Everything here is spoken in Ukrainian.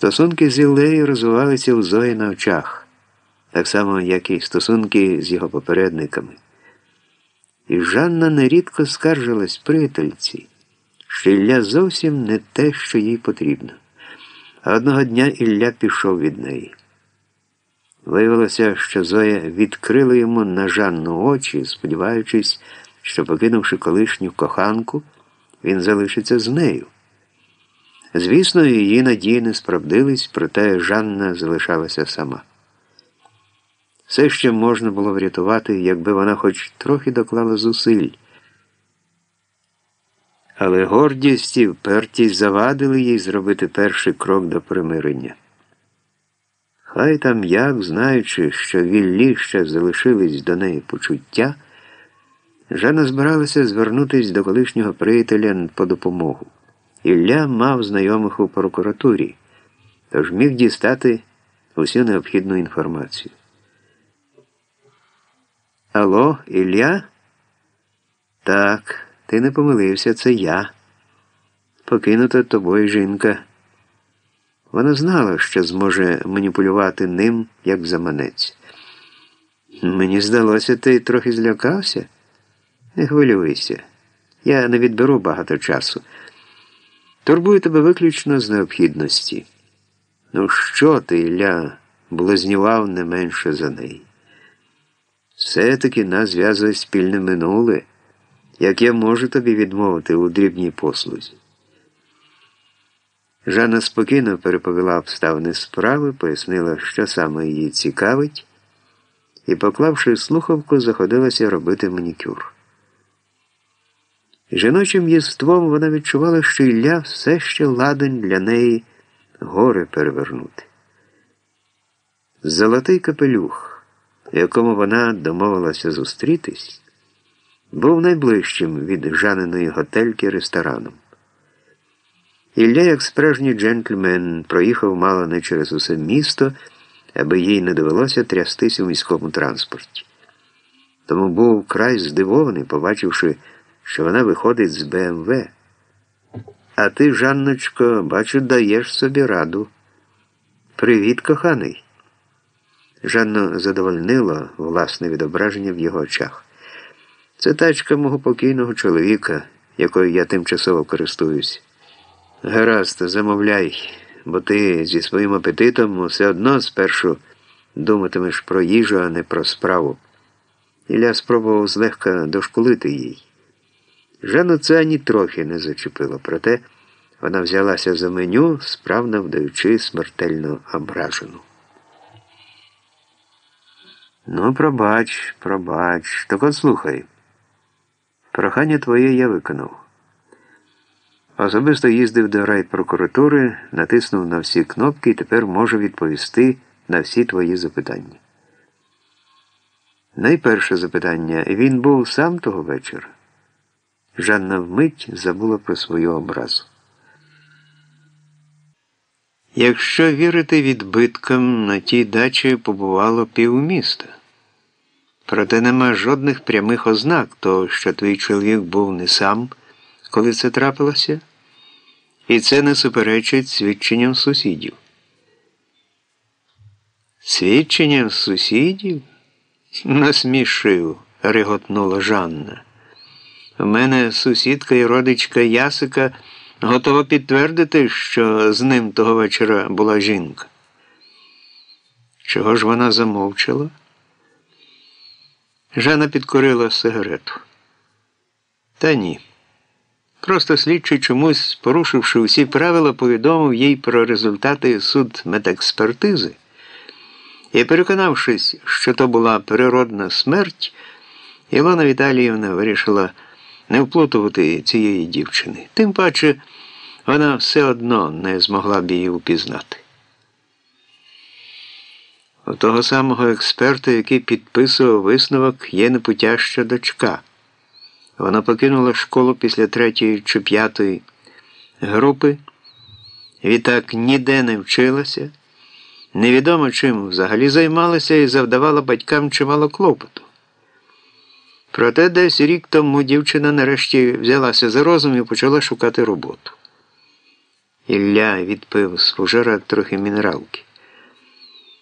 Стосунки з Іллею розвивалися у Зої на очах, так само, як і стосунки з його попередниками. І Жанна нерідко скаржилась приятельці, що Ілля зовсім не те, що їй потрібно. А одного дня Ілля пішов від неї. Виявилося, що Зоя відкрила йому на Жанну очі, сподіваючись, що, покинувши колишню коханку, він залишиться з нею. Звісно, її надії не справдились, проте Жанна залишалася сама. Все ще можна було врятувати, якби вона хоч трохи доклала зусиль. Але гордість і впертість завадили їй зробити перший крок до примирення. Хай там як, знаючи, що віллі ще залишились до неї почуття, Жанна збиралася звернутися до колишнього приятеля по допомогу. Ілля мав знайомих у прокуратурі, тож міг дістати усю необхідну інформацію. Алло, Ілля? Так, ти не помилився, це я. Покинута тобою жінка. Вона знала, що зможе маніпулювати ним, як заманець. Мені здалося, ти трохи злякався? Не хвилюйся. Я не відберу багато часу. Турбую тебе виключно з необхідності. Ну, що ти, Ілля, блазнював не менше за неї? Все-таки нас зв'язує спільне минуле, як я можу тобі відмовити у дрібній послузі. Жанна спокійно переповіла обставини справи, пояснила, що саме її цікавить, і, поклавши слухавку, заходилася робити манікюр. Жіночим єством вона відчувала, що Ілля все ще ладен для неї гори перевернути. Золотий капелюх, в якому вона домовилася зустрітись, був найближчим від Жаниної готельки рестораном. Ілля, як справжній джентльмен, проїхав мало не через усе місто, аби їй не довелося трястись у міському транспорті. Тому був край здивований, побачивши, що вона виходить з БМВ. А ти, Жанночко, бачу, даєш собі раду. Привіт, коханий. Жанну задовольнило власне відображення в його очах. Це тачка мого покійного чоловіка, якою я тимчасово користуюсь. Гаразд, замовляй, бо ти зі своїм апетитом все одно спершу думатимеш про їжу, а не про справу. Ілля спробував злегка дошкулити їй. Жанну це ані трохи не зачепило, проте вона взялася за меню, справно вдаючи смертельно ображену. Ну, пробач, пробач, так от слухай. Прохання твоє я виконав. Особисто їздив до райпрокуратури, натиснув на всі кнопки і тепер можу відповісти на всі твої запитання. Найперше запитання він був сам того вечора. Жанна вмить забула про свою образу. Якщо вірити відбиткам, на тій дачі побувало півміста. Проте нема жодних прямих ознак того, що твій чоловік був не сам, коли це трапилося, і це не суперечить свідченням сусідів. Свідченням сусідів? Насмішив, реготнула Жанна. У мене сусідка і родичка Ясика готова підтвердити, що з ним того вечора була жінка. Чого ж вона замовчала? Жанна підкорила сигарету. Та ні. Просто слідчий чомусь, порушивши усі правила, повідомив їй про результати судмедекспертизи і, переконавшись, що то була природна смерть, Ілона Віталіївна вирішила не вплутувати цієї дівчини. Тим паче вона все одно не змогла б її упізнати. У того самого експерта, який підписував висновок, є непутяща дочка. Вона покинула школу після третьої чи п'ятої групи, відтак ніде не вчилася, невідомо чим взагалі займалася і завдавала батькам чимало клопоту. Проте десь рік тому дівчина нарешті взялася за розум і почала шукати роботу. Ілля відпив з фужера трохи мінералки.